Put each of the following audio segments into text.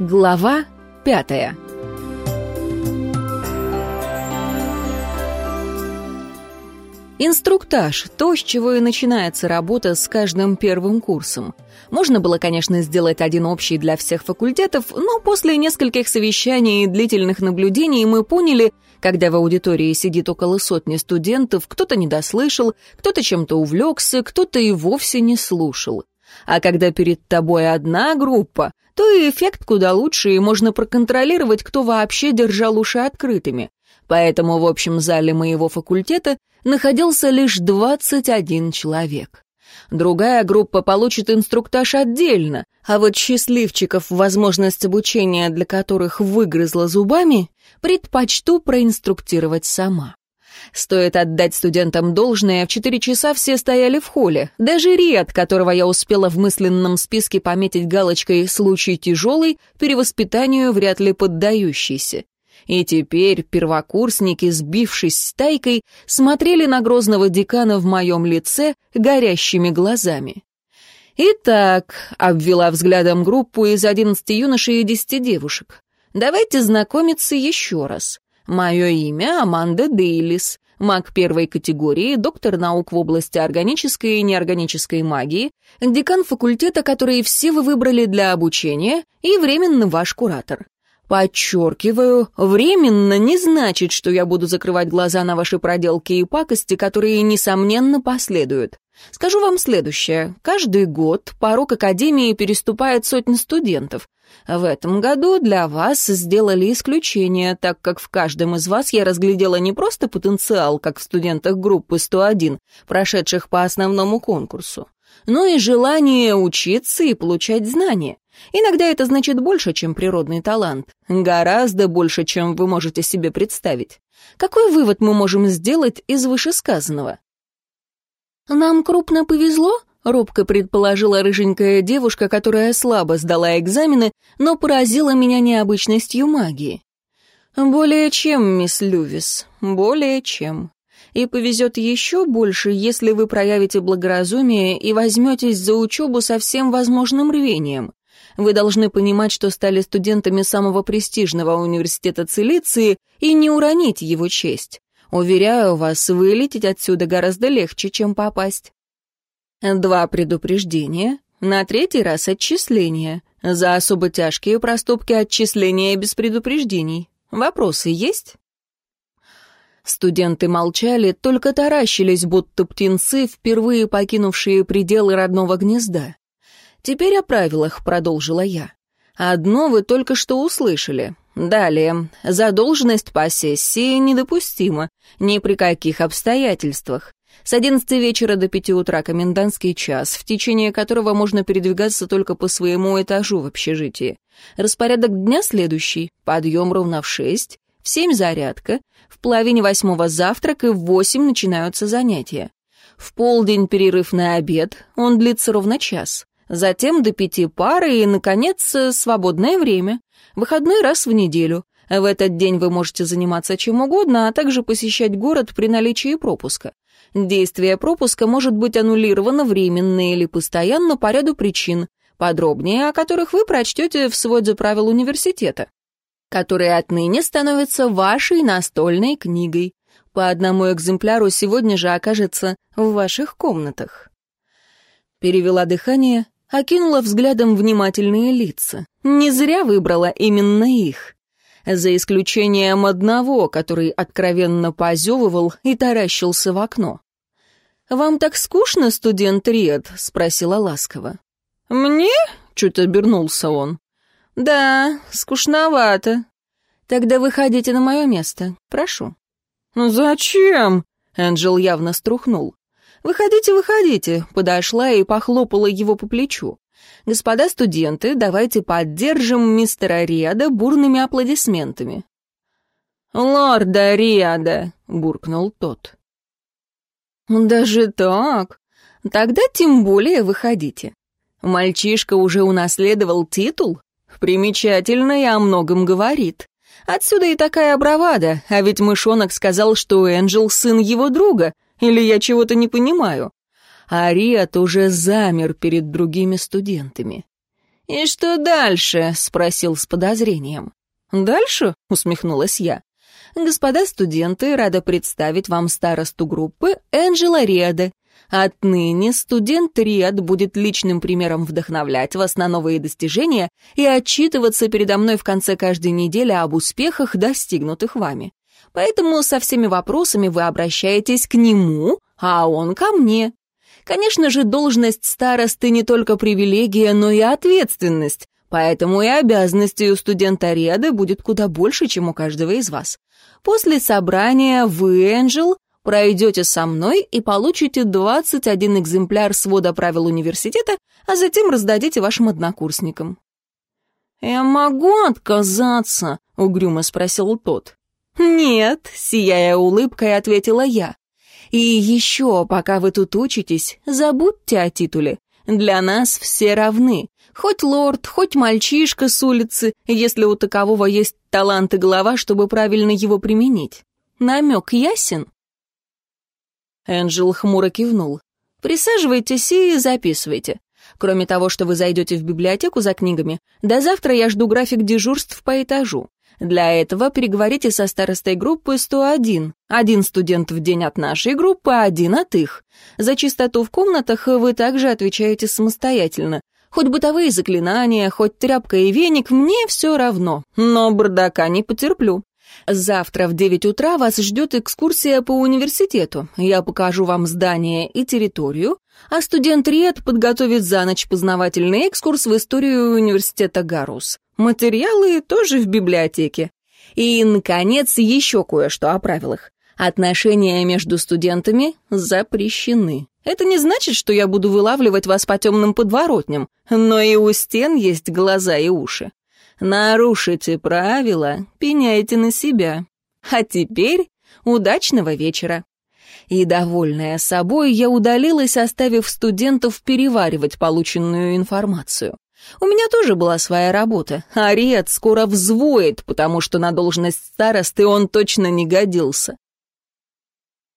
Глава пятая Инструктаж — то, с чего и начинается работа с каждым первым курсом. Можно было, конечно, сделать один общий для всех факультетов, но после нескольких совещаний и длительных наблюдений мы поняли, когда в аудитории сидит около сотни студентов, кто-то недослышал, кто-то чем-то увлекся, кто-то и вовсе не слушал. А когда перед тобой одна группа, то и эффект куда лучше, и можно проконтролировать, кто вообще держал уши открытыми. Поэтому в общем зале моего факультета находился лишь 21 человек. Другая группа получит инструктаж отдельно, а вот счастливчиков, возможность обучения для которых выгрызла зубами, предпочту проинструктировать сама. Стоит отдать студентам должное, в четыре часа все стояли в холле. Даже Риад, которого я успела в мысленном списке пометить галочкой «случай тяжелый», перевоспитанию вряд ли поддающийся. И теперь первокурсники, сбившись с тайкой, смотрели на грозного декана в моем лице горящими глазами. «Итак», — обвела взглядом группу из одиннадцати юношей и десяти девушек, «давайте знакомиться еще раз. Мое имя Аманда Дейлис, маг первой категории, доктор наук в области органической и неорганической магии, декан факультета, который все вы выбрали для обучения, и временно ваш куратор. Подчеркиваю, временно не значит, что я буду закрывать глаза на ваши проделки и пакости, которые, несомненно, последуют. Скажу вам следующее. Каждый год порог Академии переступает сотни студентов. В этом году для вас сделали исключение, так как в каждом из вас я разглядела не просто потенциал, как в студентах группы 101, прошедших по основному конкурсу, но и желание учиться и получать знания. Иногда это значит больше, чем природный талант. Гораздо больше, чем вы можете себе представить. Какой вывод мы можем сделать из вышесказанного? «Нам крупно повезло?» — робко предположила рыженькая девушка, которая слабо сдала экзамены, но поразила меня необычностью магии. «Более чем, мисс Лювис, более чем. И повезет еще больше, если вы проявите благоразумие и возьметесь за учебу со всем возможным рвением. Вы должны понимать, что стали студентами самого престижного университета Цилиции и не уронить его честь. Уверяю вас, вылететь отсюда гораздо легче, чем попасть. Два предупреждения, на третий раз отчисление. За особо тяжкие проступки отчисления без предупреждений. Вопросы есть? Студенты молчали, только таращились, будто птенцы, впервые покинувшие пределы родного гнезда. «Теперь о правилах», — продолжила я. «Одно вы только что услышали. Далее. Задолженность по сессии недопустима. Ни при каких обстоятельствах. С 11 вечера до 5 утра комендантский час, в течение которого можно передвигаться только по своему этажу в общежитии. Распорядок дня следующий. Подъем ровно в 6, в 7 зарядка, в половине восьмого завтрак и в 8 начинаются занятия. В полдень перерыв на обед, он длится ровно час затем до пяти пары и, наконец, свободное время. Выходной раз в неделю. В этот день вы можете заниматься чем угодно, а также посещать город при наличии пропуска. Действие пропуска может быть аннулировано временно или постоянно по ряду причин, подробнее о которых вы прочтете в своде правил университета, которые отныне становятся вашей настольной книгой. По одному экземпляру сегодня же окажется в ваших комнатах. Перевела дыхание, окинула взглядом внимательные лица. Не зря выбрала именно их. За исключением одного, который откровенно позевывал и таращился в окно. «Вам так скучно, студент Ред?» — спросила ласково. «Мне?» — чуть обернулся он. «Да, скучновато. Тогда выходите на мое место, прошу». «Ну зачем?» — Энджел явно струхнул. «Выходите, выходите», — подошла и похлопала его по плечу. «Господа студенты, давайте поддержим мистера Риада бурными аплодисментами». «Лорда Риада», — буркнул тот. «Даже так? Тогда тем более выходите. Мальчишка уже унаследовал титул? Примечательно и о многом говорит. Отсюда и такая бравада, а ведь мышонок сказал, что Энджел сын его друга, или я чего-то не понимаю? Ариат уже замер перед другими студентами. «И что дальше?» — спросил с подозрением. «Дальше?» — усмехнулась я. «Господа студенты, рада представить вам старосту группы Энджела Риады. Отныне студент Риад будет личным примером вдохновлять вас на новые достижения и отчитываться передо мной в конце каждой недели об успехах, достигнутых вами. Поэтому со всеми вопросами вы обращаетесь к нему, а он ко мне. Конечно же, должность старосты не только привилегия, но и ответственность, поэтому и обязанностей у студента Реды будет куда больше, чем у каждого из вас. После собрания вы, Энджел, пройдете со мной и получите 21 экземпляр свода правил университета, а затем раздадите вашим однокурсникам». «Я могу отказаться?» — угрюмо спросил тот. «Нет», — сияя улыбкой, ответила я. «И еще, пока вы тут учитесь, забудьте о титуле. Для нас все равны. Хоть лорд, хоть мальчишка с улицы, если у такового есть талант и голова, чтобы правильно его применить. Намек ясен?» Энджел хмуро кивнул. «Присаживайтесь и записывайте. Кроме того, что вы зайдете в библиотеку за книгами, до завтра я жду график дежурств по этажу. Для этого переговорите со старостой группы 101. Один студент в день от нашей группы, один от их. За чистоту в комнатах вы также отвечаете самостоятельно. Хоть бытовые заклинания, хоть тряпка и веник, мне все равно. Но бардака не потерплю. Завтра в 9 утра вас ждет экскурсия по университету. Я покажу вам здание и территорию, а студент Риет подготовит за ночь познавательный экскурс в историю университета Гарус. Материалы тоже в библиотеке. И, наконец, еще кое-что о правилах. Отношения между студентами запрещены. Это не значит, что я буду вылавливать вас по темным подворотням, но и у стен есть глаза и уши. Нарушите правила, пеняйте на себя. А теперь удачного вечера. И, довольная собой, я удалилась, оставив студентов переваривать полученную информацию. У меня тоже была своя работа. Ариет скоро взвоет, потому что на должность старосты он точно не годился.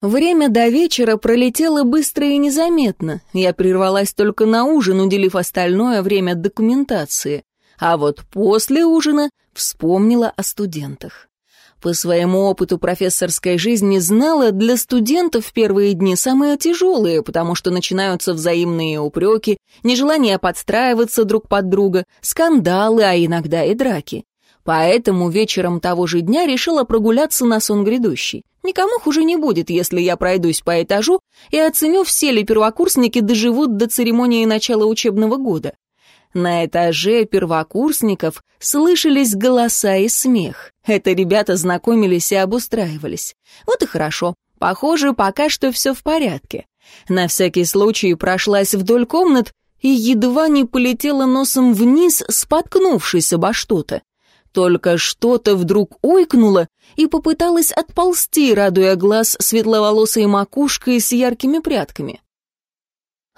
Время до вечера пролетело быстро и незаметно. Я прервалась только на ужин, уделив остальное время документации. А вот после ужина вспомнила о студентах. По своему опыту профессорской жизни знала, для студентов первые дни самые тяжелые, потому что начинаются взаимные упреки, нежелание подстраиваться друг под друга, скандалы, а иногда и драки. Поэтому вечером того же дня решила прогуляться на сон грядущий. Никому хуже не будет, если я пройдусь по этажу и оценю, все ли первокурсники доживут до церемонии начала учебного года. На этаже первокурсников слышались голоса и смех. Это ребята знакомились и обустраивались. Вот и хорошо. Похоже, пока что все в порядке. На всякий случай прошлась вдоль комнат и едва не полетела носом вниз, споткнувшись обо что-то. Только что-то вдруг ойкнуло и попыталась отползти, радуя глаз светловолосой макушкой с яркими прядками.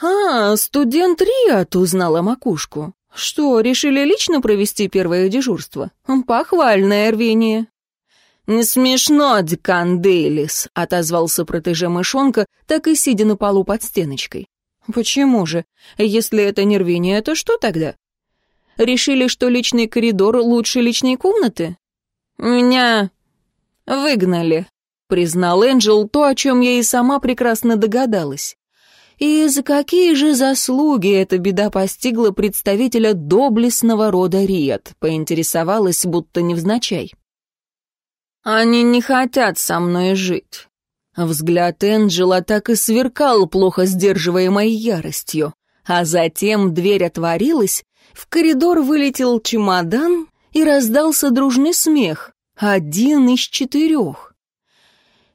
«А, студент Риат узнала макушку. Что, решили лично провести первое дежурство? Похвальное рвение». «Не смешно, декан Дейлис», — отозвался протеже мышонка, так и сидя на полу под стеночкой. «Почему же? Если это не рвение, то что тогда? Решили, что личный коридор лучше личной комнаты?» «Меня выгнали», — признал Энджел то, о чем я и сама прекрасно догадалась. И за какие же заслуги эта беда постигла представителя доблестного рода Риет, поинтересовалась, будто невзначай. «Они не хотят со мной жить». Взгляд Энджела так и сверкал, плохо сдерживаемой яростью. А затем дверь отворилась, в коридор вылетел чемодан и раздался дружный смех. Один из четырех.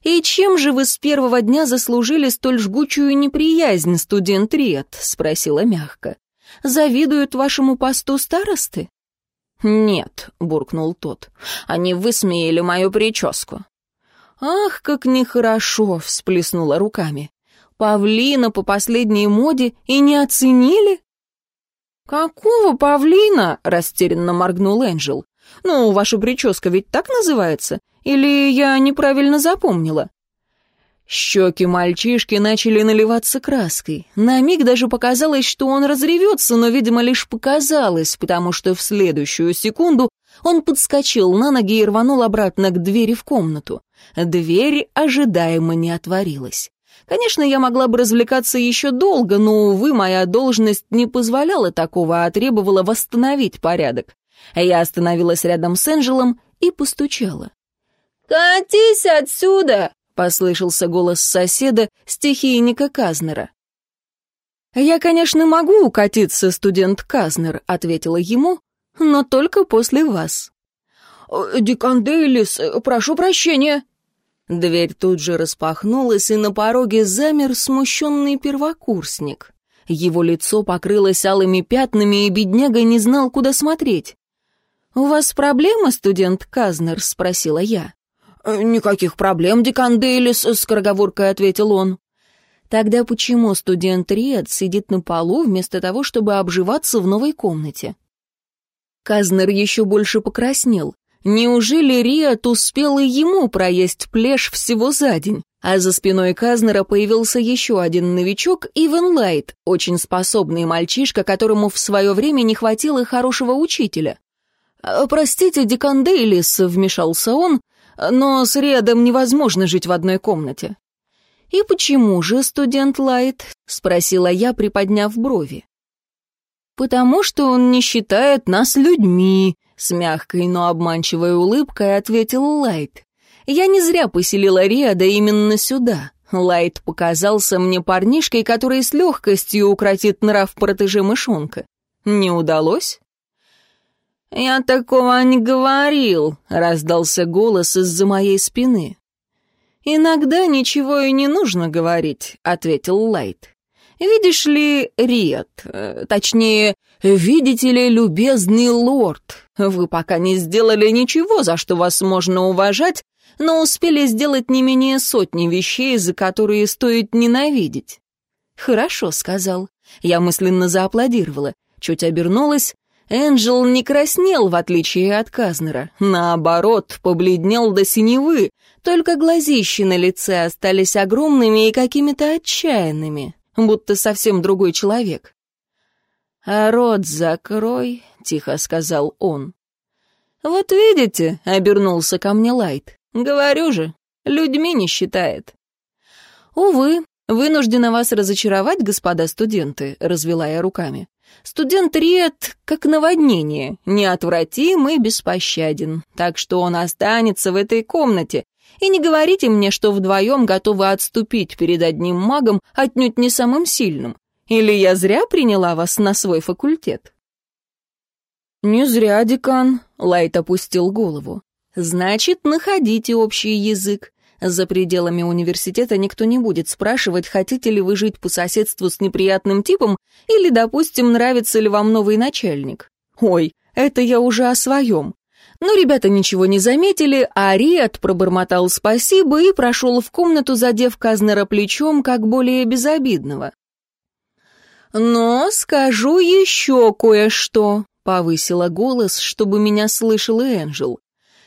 «И чем же вы с первого дня заслужили столь жгучую неприязнь, студент Риет?» — спросила мягко. «Завидуют вашему посту старосты?» «Нет», — буркнул тот, — «они высмеяли мою прическу». «Ах, как нехорошо!» — всплеснула руками. «Павлина по последней моде и не оценили?» «Какого павлина?» — растерянно моргнул Энджел. «Ну, ваша прическа ведь так называется? Или я неправильно запомнила?» Щеки мальчишки начали наливаться краской. На миг даже показалось, что он разревется, но, видимо, лишь показалось, потому что в следующую секунду он подскочил на ноги и рванул обратно к двери в комнату. Дверь ожидаемо не отворилась. Конечно, я могла бы развлекаться еще долго, но, увы, моя должность не позволяла такого, а требовала восстановить порядок. Я остановилась рядом с Энджелом и постучала. «Катись отсюда!» послышался голос соседа, стихийника Казнера. «Я, конечно, могу укатиться, студент Казнер», — ответила ему, — «но только после вас». «Э, «Декан Дейлис, прошу прощения». Дверь тут же распахнулась, и на пороге замер смущенный первокурсник. Его лицо покрылось алыми пятнами, и бедняга не знал, куда смотреть. «У вас проблема, студент Казнер?» — спросила я. «Никаких проблем, декан Дейлис», — скороговоркой ответил он. «Тогда почему студент Риад сидит на полу вместо того, чтобы обживаться в новой комнате?» Казнер еще больше покраснел. Неужели Риат успел и ему проесть плешь всего за день? А за спиной Казнера появился еще один новичок, Иван Лайт, очень способный мальчишка, которому в свое время не хватило хорошего учителя. «Э, «Простите, декан Дейлис», — вмешался он, но с Риадом невозможно жить в одной комнате». «И почему же, студент Лайт?» — спросила я, приподняв брови. «Потому что он не считает нас людьми», — с мягкой, но обманчивой улыбкой ответил Лайт. «Я не зря поселила Риада именно сюда. Лайт показался мне парнишкой, который с легкостью укротит нрав протеже Мышонка. Не удалось?» «Я такого не говорил», — раздался голос из-за моей спины. «Иногда ничего и не нужно говорить», — ответил Лайт. «Видишь ли, Риет, э, точнее, видите ли, любезный лорд, вы пока не сделали ничего, за что вас можно уважать, но успели сделать не менее сотни вещей, за которые стоит ненавидеть». «Хорошо», — сказал. Я мысленно зааплодировала, чуть обернулась, Энджел не краснел, в отличие от Казнера. Наоборот, побледнел до синевы, только глазищи на лице остались огромными и какими-то отчаянными, будто совсем другой человек. «А рот закрой», — тихо сказал он. «Вот видите», — обернулся ко мне Лайт, — «говорю же, людьми не считает». «Увы, вынуждена вас разочаровать, господа студенты», — развела я руками. Студент Риет как наводнение, неотвратим и беспощаден, так что он останется в этой комнате. И не говорите мне, что вдвоем готовы отступить перед одним магом, отнюдь не самым сильным. Или я зря приняла вас на свой факультет?» «Не зря, декан», — Лайт опустил голову. «Значит, находите общий язык. За пределами университета никто не будет спрашивать, хотите ли вы жить по соседству с неприятным типом или, допустим, нравится ли вам новый начальник. Ой, это я уже о своем. Но ребята ничего не заметили, а Риат пробормотал спасибо и прошел в комнату, задев Казнера плечом, как более безобидного. «Но скажу еще кое-что», — повысила голос, чтобы меня слышал Энджел.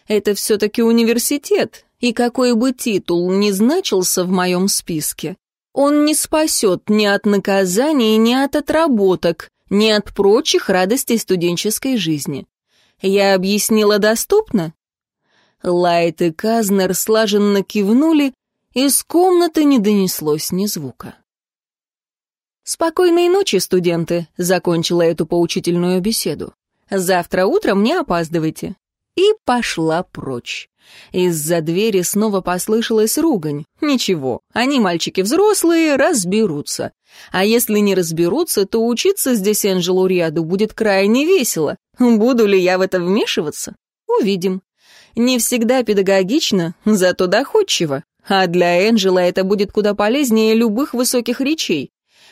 «Это все-таки университет, и какой бы титул ни значился в моем списке, он не спасет ни от наказаний, ни от отработок, ни от прочих радостей студенческой жизни. Я объяснила доступно? Лайт и Казнер слаженно кивнули, из комнаты не донеслось ни звука. «Спокойной ночи, студенты», — закончила эту поучительную беседу. «Завтра утром не опаздывайте». И пошла прочь. Из-за двери снова послышалась ругань. Ничего, они, мальчики взрослые, разберутся. А если не разберутся, то учиться здесь Энджелу Риаду будет крайне весело. Буду ли я в это вмешиваться? Увидим. Не всегда педагогично, зато доходчиво. А для Энджела это будет куда полезнее любых высоких речей.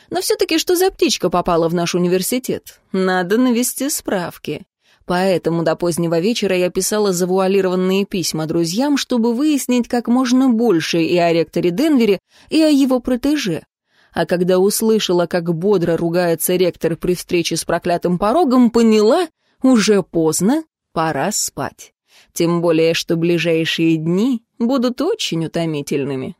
Но все-таки что за птичка попала в наш университет? Надо навести справки. Поэтому до позднего вечера я писала завуалированные письма друзьям, чтобы выяснить как можно больше и о ректоре Денвере, и о его протеже. А когда услышала, как бодро ругается ректор при встрече с проклятым порогом, поняла, уже поздно, пора спать. Тем более, что ближайшие дни будут очень утомительными.